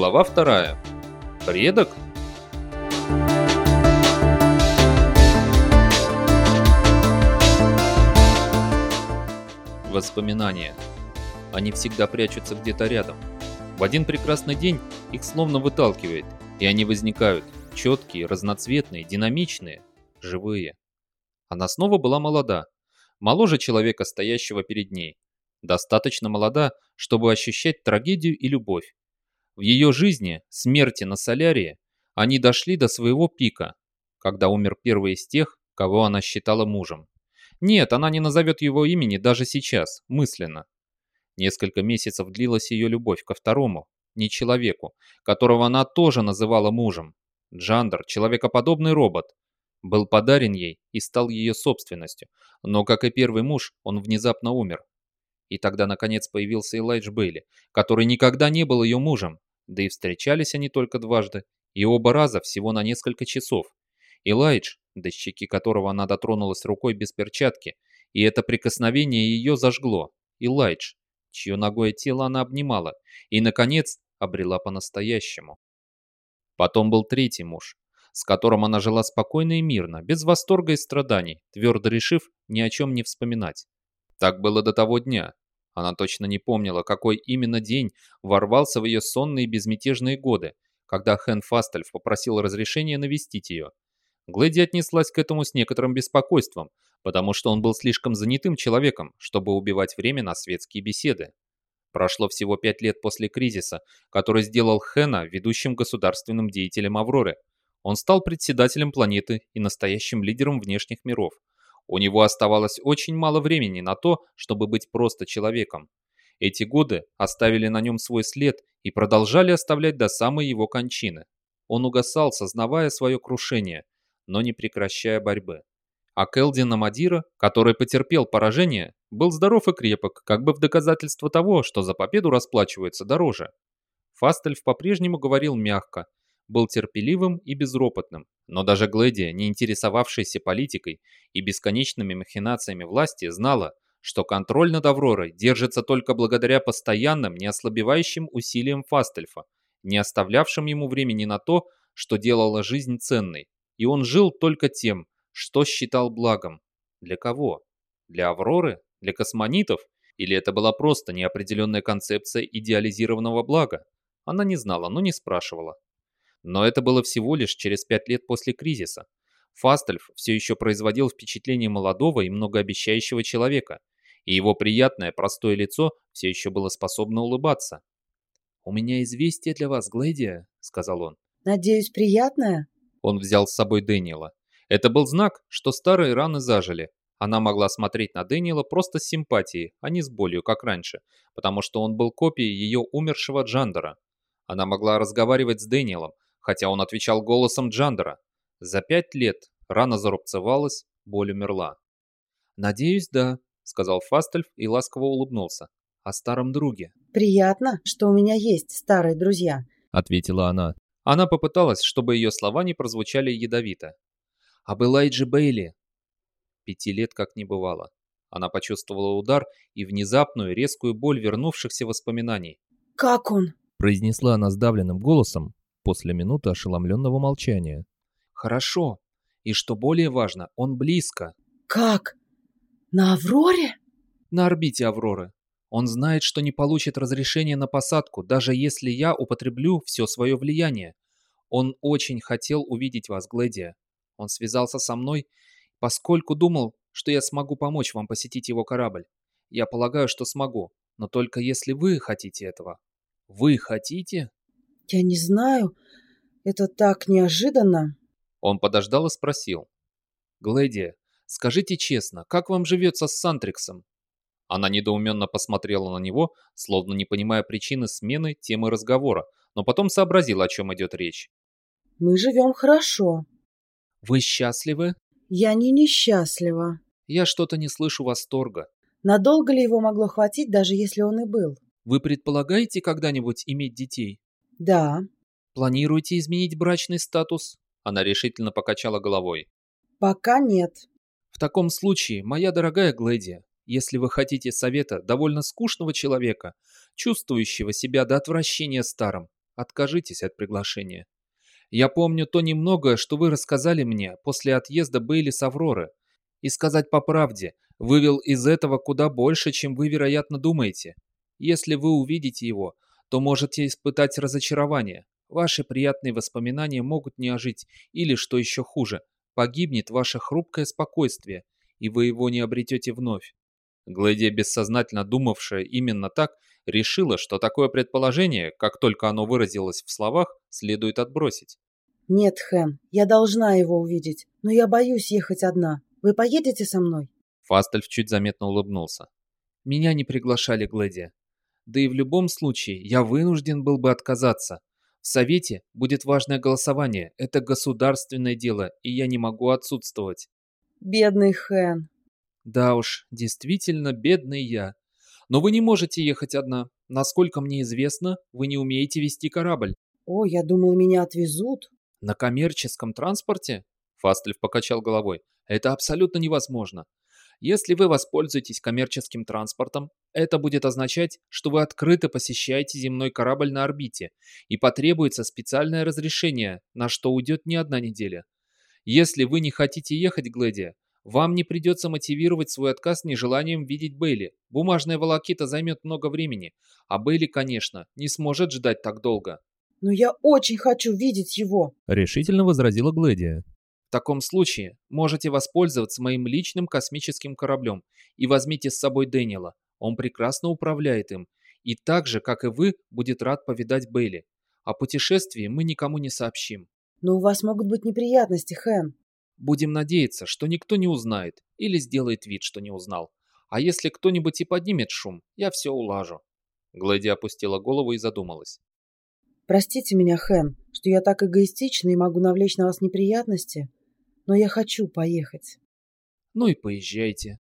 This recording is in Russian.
Глава вторая. Предок? Воспоминания. Они всегда прячутся где-то рядом. В один прекрасный день их словно выталкивает, и они возникают, четкие, разноцветные, динамичные, живые. Она снова была молода, моложе человека, стоящего перед ней. Достаточно молода, чтобы ощущать трагедию и любовь. В ее жизни, смерти на солярии, они дошли до своего пика, когда умер первый из тех, кого она считала мужем. Нет, она не назовет его имени даже сейчас, мысленно. Несколько месяцев длилась ее любовь ко второму, не человеку, которого она тоже называла мужем. Джандер, человекоподобный робот, был подарен ей и стал ее собственностью, но, как и первый муж, он внезапно умер. И тогда, наконец, появился Элайдж Бейли, который никогда не был ее мужем, да и встречались они только дважды, и оба раза всего на несколько часов. Элайдж, до щеки которого она дотронулась рукой без перчатки, и это прикосновение ее зажгло. Элайдж, чье ногое тело она обнимала, и, наконец, обрела по-настоящему. Потом был третий муж, с которым она жила спокойно и мирно, без восторга и страданий, твердо решив ни о чем не вспоминать. Так было до того дня. Она точно не помнила, какой именно день ворвался в ее сонные безмятежные годы, когда Хэн Фастельф попросил разрешения навестить ее. Глэди отнеслась к этому с некоторым беспокойством, потому что он был слишком занятым человеком, чтобы убивать время на светские беседы. Прошло всего пять лет после кризиса, который сделал Хэна ведущим государственным деятелем Авроры. Он стал председателем планеты и настоящим лидером внешних миров. У него оставалось очень мало времени на то, чтобы быть просто человеком. Эти годы оставили на нем свой след и продолжали оставлять до самой его кончины. Он угасал, сознавая свое крушение, но не прекращая борьбы. А Келдин Амадира, который потерпел поражение, был здоров и крепок, как бы в доказательство того, что за победу расплачиваются дороже. Фастельф по-прежнему говорил мягко, был терпеливым и безропотным, но даже Глэдия, не интересовавшаяся политикой и бесконечными махинациями власти, знала, что контроль над Авророй держится только благодаря постоянным, неослабевающим усилиям Фастельфа, не оставлявшим ему времени на то, что делало жизнь ценной, и он жил только тем, что считал благом. Для кого? Для Авроры? Для космонитов? Или это была просто неопределенная концепция идеализированного блага? Она не знала, но не спрашивала. Но это было всего лишь через пять лет после кризиса. Фастельф все еще производил впечатление молодого и многообещающего человека, и его приятное, простое лицо все еще было способно улыбаться. «У меня известие для вас, Глэдия», — сказал он. «Надеюсь, приятное?» Он взял с собой Дэниела. Это был знак, что старые раны зажили. Она могла смотреть на Дэниела просто с симпатией, а не с болью, как раньше, потому что он был копией ее умершего Джандера. Она могла разговаривать с Дэниелом, хотя он отвечал голосом Джандера. За пять лет рана зарубцевалась, боль умерла. «Надеюсь, да», — сказал Фастельф и ласково улыбнулся. «О старом друге». «Приятно, что у меня есть старые друзья», — ответила она. Она попыталась, чтобы ее слова не прозвучали ядовито. «Об Элайджи Бейли». Пяти лет как не бывало. Она почувствовала удар и внезапную резкую боль вернувшихся воспоминаний. «Как он?» — произнесла она сдавленным голосом, после минуты ошеломленного молчания. «Хорошо. И что более важно, он близко». «Как? На Авроре?» «На орбите Авроры. Он знает, что не получит разрешения на посадку, даже если я употреблю все свое влияние. Он очень хотел увидеть вас, Глэдия. Он связался со мной, поскольку думал, что я смогу помочь вам посетить его корабль. Я полагаю, что смогу, но только если вы хотите этого». «Вы хотите?» «Я не знаю. Это так неожиданно». Он подождал и спросил. «Глэдия, скажите честно, как вам живется с Сантриксом?» Она недоуменно посмотрела на него, словно не понимая причины смены темы разговора, но потом сообразила, о чем идет речь. «Мы живем хорошо». «Вы счастливы?» «Я не несчастлива». «Я что-то не слышу восторга». «Надолго ли его могло хватить, даже если он и был?» «Вы предполагаете когда-нибудь иметь детей?» «Да». «Планируете изменить брачный статус?» Она решительно покачала головой. «Пока нет». «В таком случае, моя дорогая Глэдия, если вы хотите совета довольно скучного человека, чувствующего себя до отвращения старым, откажитесь от приглашения. Я помню то немногое, что вы рассказали мне после отъезда Бейли с Авроры. И сказать по правде, вывел из этого куда больше, чем вы, вероятно, думаете. Если вы увидите его, то можете испытать разочарование. Ваши приятные воспоминания могут не ожить, или, что еще хуже, погибнет ваше хрупкое спокойствие, и вы его не обретете вновь. Глэдия, бессознательно думавшая именно так, решила, что такое предположение, как только оно выразилось в словах, следует отбросить. «Нет, Хэн, я должна его увидеть, но я боюсь ехать одна. Вы поедете со мной?» Фастельф чуть заметно улыбнулся. «Меня не приглашали, Глэдия. Да и в любом случае я вынужден был бы отказаться. В Совете будет важное голосование, это государственное дело, и я не могу отсутствовать». «Бедный Хэн». «Да уж, действительно бедный я. Но вы не можете ехать одна. Насколько мне известно, вы не умеете вести корабль». «О, я думал, меня отвезут». «На коммерческом транспорте?» Фастлев покачал головой. «Это абсолютно невозможно. Если вы воспользуетесь коммерческим транспортом, это будет означать, что вы открыто посещаете земной корабль на орбите, и потребуется специальное разрешение, на что уйдет не одна неделя. Если вы не хотите ехать, Глэдия, вам не придется мотивировать свой отказ нежеланием видеть Бейли. Бумажная волокита займет много времени, а Бейли, конечно, не сможет ждать так долго. «Но я очень хочу видеть его!» — решительно возразила Глэдия. В таком случае можете воспользоваться моим личным космическим кораблем и возьмите с собой Дэниела. Он прекрасно управляет им и так же, как и вы, будет рад повидать Бейли. О путешествии мы никому не сообщим. «Но у вас могут быть неприятности, Хэн». Будем надеяться, что никто не узнает или сделает вид, что не узнал. А если кто-нибудь и поднимет шум, я все улажу. Глэди опустила голову и задумалась. «Простите меня, Хэн, что я так эгоистична и могу навлечь на вас неприятности, но я хочу поехать». Ну и поезжайте.